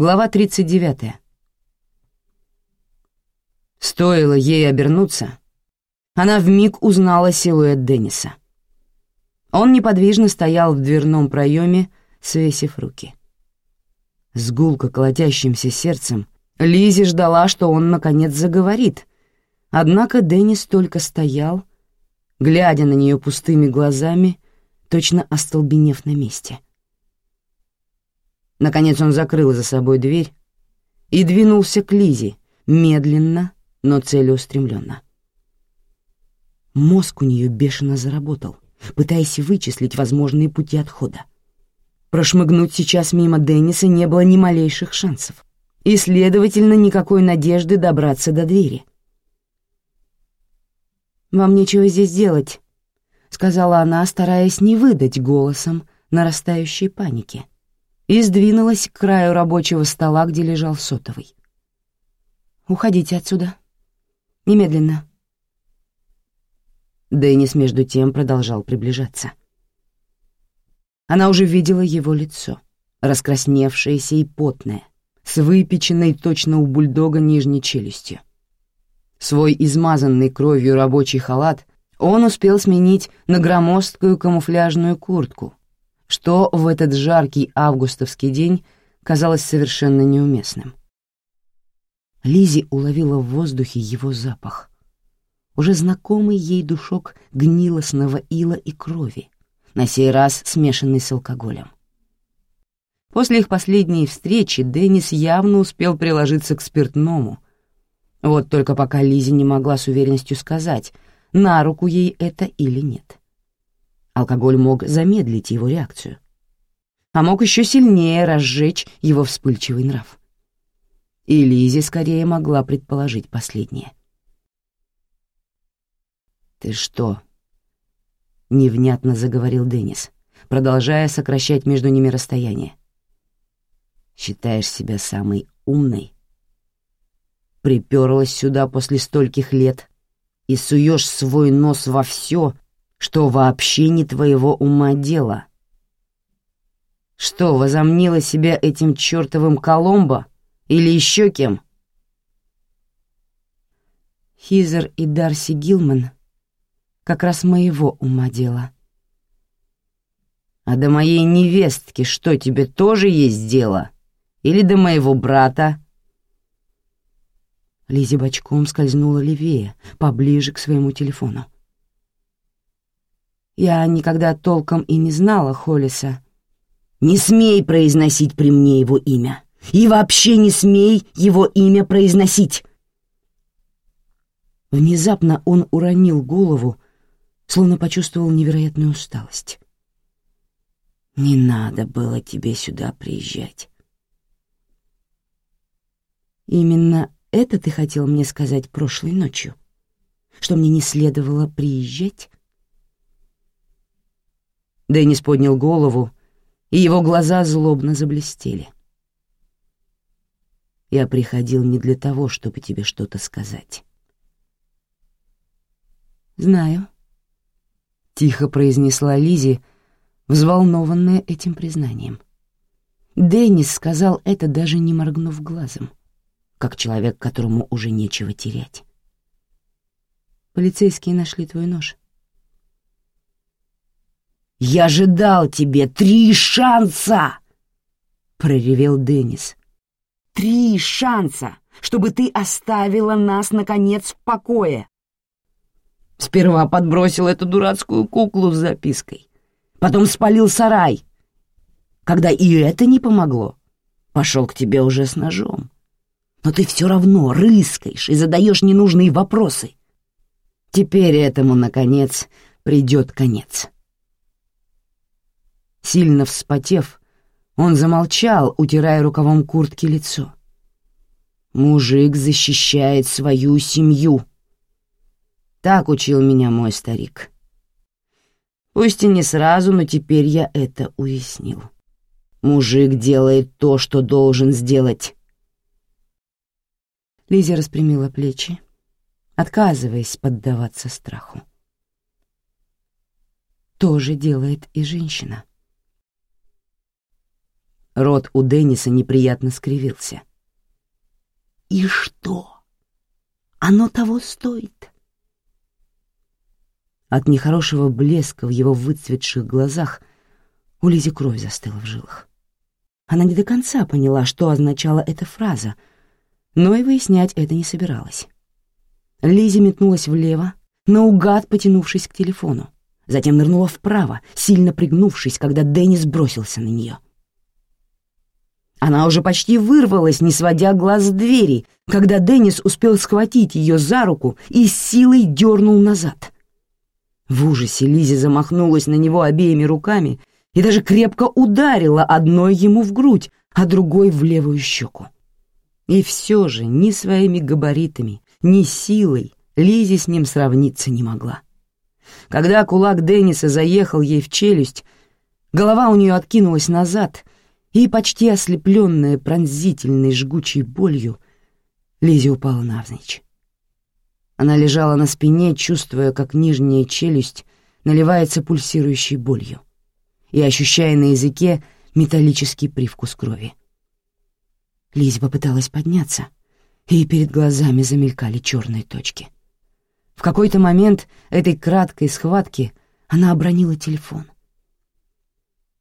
Глава 39. Стоило ей обернуться, она вмиг узнала силуэт Денниса. Он неподвижно стоял в дверном проеме, свесив руки. С гулко колотящимся сердцем Лизи ждала, что он наконец заговорит, однако Деннис только стоял, глядя на нее пустыми глазами, точно остолбенев на месте — Наконец он закрыл за собой дверь и двинулся к Лизе, медленно, но целеустремленно. Мозг у нее бешено заработал, пытаясь вычислить возможные пути отхода. Прошмыгнуть сейчас мимо Денниса не было ни малейших шансов, и, следовательно, никакой надежды добраться до двери. «Вам нечего здесь делать», — сказала она, стараясь не выдать голосом нарастающей паники и сдвинулась к краю рабочего стола, где лежал сотовый. «Уходите отсюда. Немедленно». Деннис между тем продолжал приближаться. Она уже видела его лицо, раскрасневшееся и потное, с выпеченной точно у бульдога нижней челюстью. Свой измазанный кровью рабочий халат он успел сменить на громоздкую камуфляжную куртку, что в этот жаркий августовский день казалось совершенно неуместным. Лизи уловила в воздухе его запах. Уже знакомый ей душок гнилостного ила и крови, на сей раз смешанный с алкоголем. После их последней встречи Деннис явно успел приложиться к спиртному. Вот только пока Лизи не могла с уверенностью сказать, на руку ей это или нет. Алкоголь мог замедлить его реакцию, а мог еще сильнее разжечь его вспыльчивый нрав. И Лизи скорее могла предположить последнее. «Ты что?» — невнятно заговорил Деннис, продолжая сокращать между ними расстояние. «Считаешь себя самой умной? Приперлась сюда после стольких лет и суешь свой нос во все, что вообще не твоего ума дело. Что, возомнила себя этим чертовым Коломбо или еще кем? Хизер и Дарси Гилман как раз моего ума дело. А до моей невестки что, тебе тоже есть дело? Или до моего брата? Лизи бочком скользнула левее, поближе к своему телефону. Я никогда толком и не знала Холлиса. «Не смей произносить при мне его имя! И вообще не смей его имя произносить!» Внезапно он уронил голову, словно почувствовал невероятную усталость. «Не надо было тебе сюда приезжать». «Именно это ты хотел мне сказать прошлой ночью? Что мне не следовало приезжать?» Деннис поднял голову, и его глаза злобно заблестели. «Я приходил не для того, чтобы тебе что-то сказать». «Знаю», — тихо произнесла Лизи, взволнованная этим признанием. Деннис сказал это, даже не моргнув глазом, как человек, которому уже нечего терять. «Полицейские нашли твой нож». «Я же дал тебе три шанса!» — проревел Деннис. «Три шанса, чтобы ты оставила нас, наконец, в покое!» Сперва подбросил эту дурацкую куклу с запиской, потом спалил сарай. Когда и это не помогло, пошел к тебе уже с ножом. Но ты все равно рыскаешь и задаешь ненужные вопросы. Теперь этому, наконец, придет конец. Сильно вспотев, он замолчал, утирая рукавом куртки лицо. «Мужик защищает свою семью», так учил меня мой старик. Пусть и не сразу, но теперь я это уяснил. Мужик делает то, что должен сделать. Лиза распрямила плечи, отказываясь поддаваться страху. То же делает и женщина. Рот у Денниса неприятно скривился. «И что? Оно того стоит?» От нехорошего блеска в его выцветших глазах у Лизи кровь застыла в жилах. Она не до конца поняла, что означала эта фраза, но и выяснять это не собиралась. Лизи метнулась влево, наугад потянувшись к телефону. Затем нырнула вправо, сильно пригнувшись, когда Деннис бросился на нее. Она уже почти вырвалась, не сводя глаз с двери, когда Деннис успел схватить ее за руку и с силой дернул назад. В ужасе Лизи замахнулась на него обеими руками и даже крепко ударила одной ему в грудь, а другой в левую щеку. И все же ни своими габаритами, ни силой Лизи с ним сравниться не могла. Когда кулак Денниса заехал ей в челюсть, голова у нее откинулась назад — и, почти ослепленная пронзительной жгучей болью, Лизи упала навзничь. Она лежала на спине, чувствуя, как нижняя челюсть наливается пульсирующей болью и ощущая на языке металлический привкус крови. Лизи попыталась подняться, и перед глазами замелькали черные точки. В какой-то момент этой краткой схватки она обронила телефон.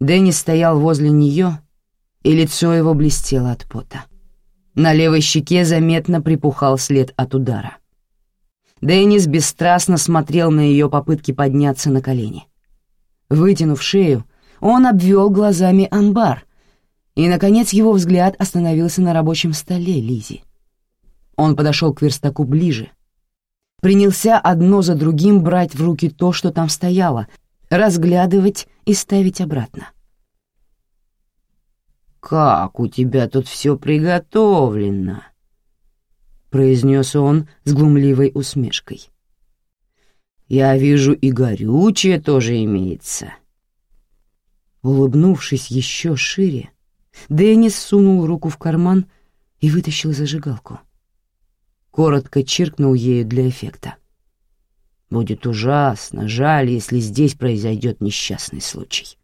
Дэнни стоял возле нее и лицо его блестело от пота. На левой щеке заметно припухал след от удара. Деннис бесстрастно смотрел на ее попытки подняться на колени. Вытянув шею, он обвел глазами амбар, и, наконец, его взгляд остановился на рабочем столе Лизи. Он подошел к верстаку ближе, принялся одно за другим брать в руки то, что там стояло, разглядывать и ставить обратно. «Как у тебя тут все приготовлено?» — произнес он с глумливой усмешкой. «Я вижу, и горючее тоже имеется». Улыбнувшись еще шире, Деннис сунул руку в карман и вытащил зажигалку. Коротко чиркнул ею для эффекта. «Будет ужасно, жаль, если здесь произойдет несчастный случай».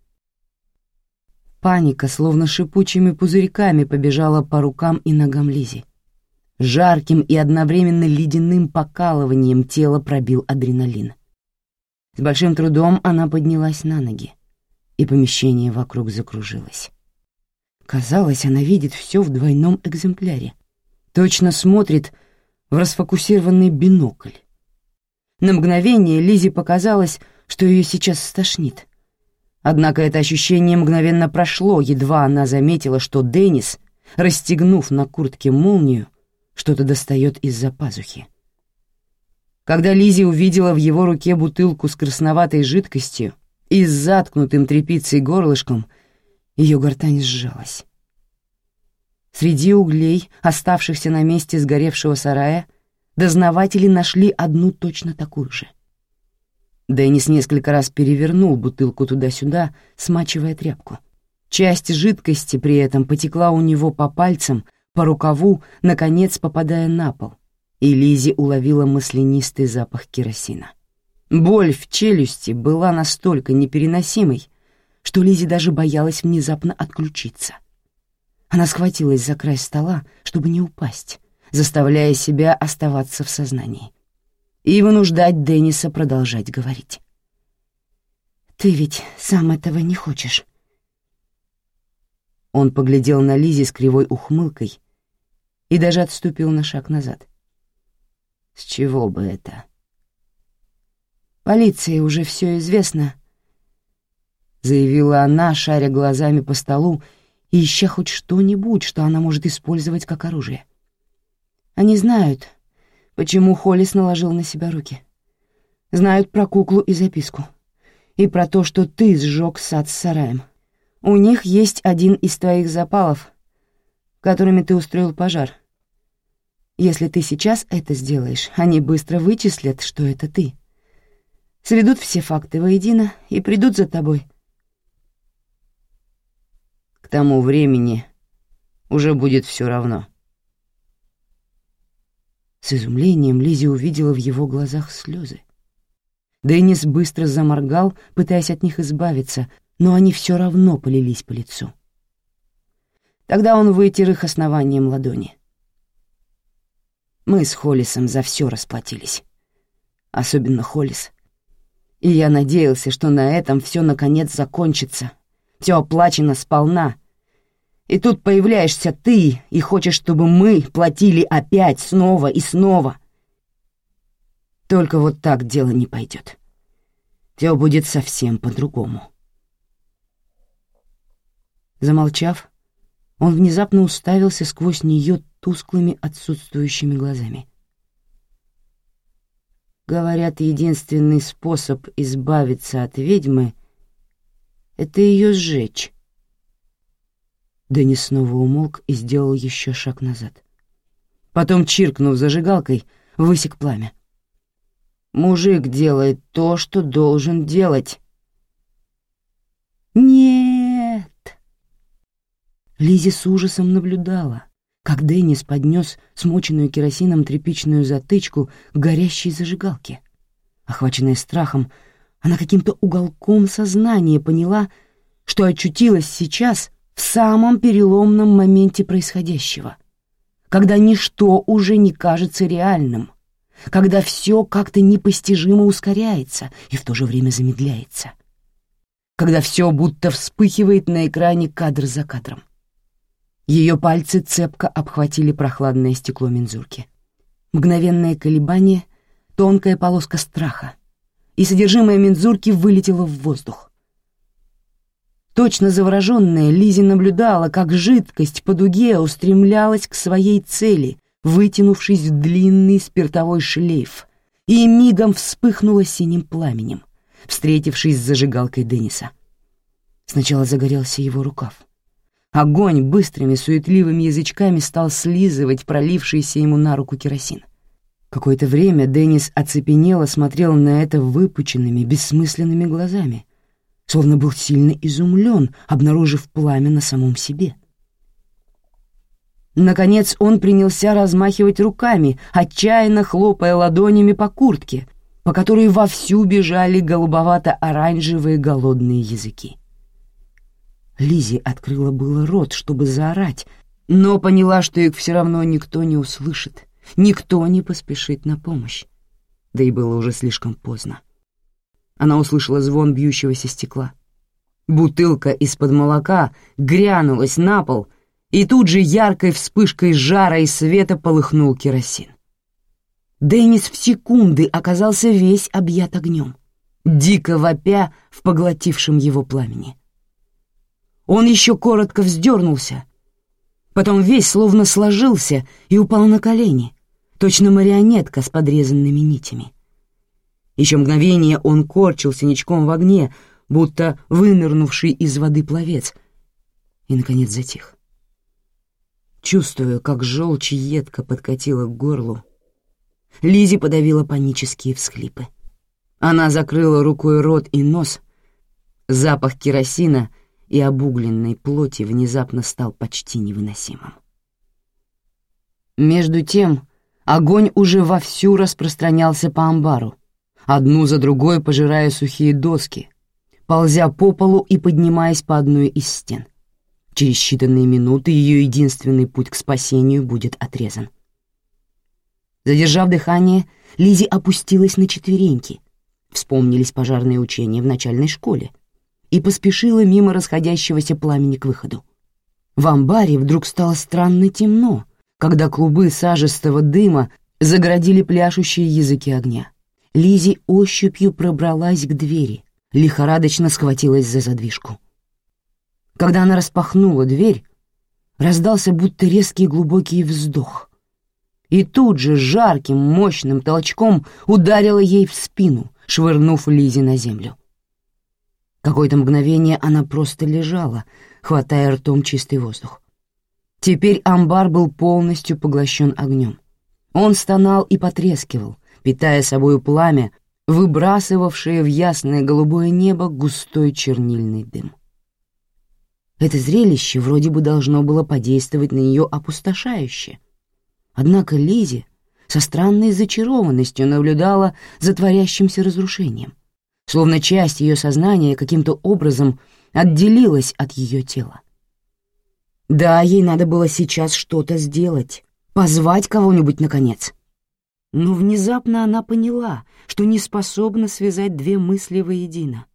Паника, словно шипучими пузырьками, побежала по рукам и ногам Лизи. Жарким и одновременно ледяным покалыванием тело пробил адреналин. С большим трудом она поднялась на ноги, и помещение вокруг закружилось. Казалось, она видит все в двойном экземпляре. Точно смотрит в расфокусированный бинокль. На мгновение Лизе показалось, что ее сейчас стошнит — Однако это ощущение мгновенно прошло, едва она заметила, что Деннис, расстегнув на куртке молнию, что-то достает из-за пазухи. Когда Лизи увидела в его руке бутылку с красноватой жидкостью и с заткнутым тряпицей горлышком, ее гортань сжалась. Среди углей, оставшихся на месте сгоревшего сарая, дознаватели нашли одну точно такую же — Деннис несколько раз перевернул бутылку туда-сюда, смачивая тряпку. Часть жидкости при этом потекла у него по пальцам, по рукаву, наконец попадая на пол, и Лизи уловила маслянистый запах керосина. Боль в челюсти была настолько непереносимой, что Лизи даже боялась внезапно отключиться. Она схватилась за край стола, чтобы не упасть, заставляя себя оставаться в сознании и вынуждать Денниса продолжать говорить. «Ты ведь сам этого не хочешь». Он поглядел на Лизи с кривой ухмылкой и даже отступил на шаг назад. «С чего бы это?» «Полиции уже все известно», — заявила она, шаря глазами по столу и ища хоть что-нибудь, что она может использовать как оружие. «Они знают, почему Холлис наложил на себя руки. Знают про куклу и записку. И про то, что ты сжег сад с сараем. У них есть один из твоих запалов, которыми ты устроил пожар. Если ты сейчас это сделаешь, они быстро вычислят, что это ты. Сведут все факты воедино и придут за тобой. К тому времени уже будет все равно. С изумлением Лизи увидела в его глазах слезы. Деннис быстро заморгал, пытаясь от них избавиться, но они все равно полились по лицу. Тогда он вытер их основанием ладони. Мы с Холлисом за все расплатились. Особенно Холлис. И я надеялся, что на этом все наконец закончится. Все оплачено сполна. И тут появляешься ты и хочешь, чтобы мы платили опять снова и снова. Только вот так дело не пойдет. Все будет совсем по-другому. Замолчав, он внезапно уставился сквозь нее тусклыми отсутствующими глазами. Говорят, единственный способ избавиться от ведьмы — это ее сжечь. Дэнни снова умолк и сделал еще шаг назад. Потом, чиркнув зажигалкой, высек пламя. «Мужик делает то, что должен делать». «Нет!» Лизи с ужасом наблюдала, как Деннис поднес смоченную керосином тряпичную затычку к горящей зажигалке. Охваченная страхом, она каким-то уголком сознания поняла, что очутилась сейчас в самом переломном моменте происходящего, когда ничто уже не кажется реальным, когда все как-то непостижимо ускоряется и в то же время замедляется, когда все будто вспыхивает на экране кадр за кадром. Ее пальцы цепко обхватили прохладное стекло мензурки. Мгновенное колебание, тонкая полоска страха, и содержимое мензурки вылетело в воздух. Точно завороженная, Лизи наблюдала, как жидкость по дуге устремлялась к своей цели, вытянувшись в длинный спиртовой шлейф, и мигом вспыхнула синим пламенем, встретившись с зажигалкой Денниса. Сначала загорелся его рукав. Огонь быстрыми суетливыми язычками стал слизывать пролившийся ему на руку керосин. Какое-то время Деннис оцепенело смотрел на это выпученными, бессмысленными глазами, словно был сильно изумлен, обнаружив пламя на самом себе. Наконец он принялся размахивать руками, отчаянно хлопая ладонями по куртке, по которой вовсю бежали голубовато-оранжевые голодные языки. Лизи открыла было рот, чтобы заорать, но поняла, что их все равно никто не услышит, никто не поспешит на помощь. Да и было уже слишком поздно. Она услышала звон бьющегося стекла. Бутылка из-под молока грянулась на пол, и тут же яркой вспышкой жара и света полыхнул керосин. Деннис в секунды оказался весь объят огнем, дико вопя в поглотившем его пламени. Он еще коротко вздернулся, потом весь словно сложился и упал на колени, точно марионетка с подрезанными нитями. Еще мгновение он корчился ничком в огне, будто вынырнувший из воды пловец, и, наконец, затих. Чувствуя, как желчь едко подкатила к горлу, Лизи подавила панические всхлипы. Она закрыла рукой рот и нос. Запах керосина — и обугленной плоти внезапно стал почти невыносимым. Между тем огонь уже вовсю распространялся по амбару, одну за другой пожирая сухие доски, ползя по полу и поднимаясь по одной из стен. Через считанные минуты ее единственный путь к спасению будет отрезан. Задержав дыхание, Лизи опустилась на четвереньки. Вспомнились пожарные учения в начальной школе — и поспешила мимо расходящегося пламени к выходу. В амбаре вдруг стало странно темно, когда клубы сажистого дыма заградили пляшущие языки огня. Лизи ощупью пробралась к двери, лихорадочно схватилась за задвижку. Когда она распахнула дверь, раздался будто резкий глубокий вздох. И тут же жарким, мощным толчком ударила ей в спину, швырнув Лизи на землю. Какое-то мгновение она просто лежала, хватая ртом чистый воздух. Теперь амбар был полностью поглощен огнем. Он стонал и потрескивал, питая собою пламя, выбрасывавшее в ясное голубое небо густой чернильный дым. Это зрелище вроде бы должно было подействовать на нее опустошающе. Однако Лизи со странной зачарованностью наблюдала за творящимся разрушением — словно часть ее сознания каким-то образом отделилась от ее тела. Да, ей надо было сейчас что-то сделать, позвать кого-нибудь, наконец. Но внезапно она поняла, что не способна связать две мысли воедино.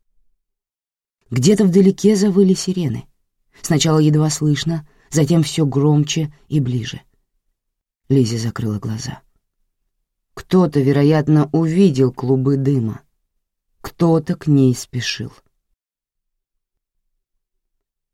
Где-то вдалеке завыли сирены. Сначала едва слышно, затем все громче и ближе. Лизи закрыла глаза. Кто-то, вероятно, увидел клубы дыма. Кто-то к ней спешил. —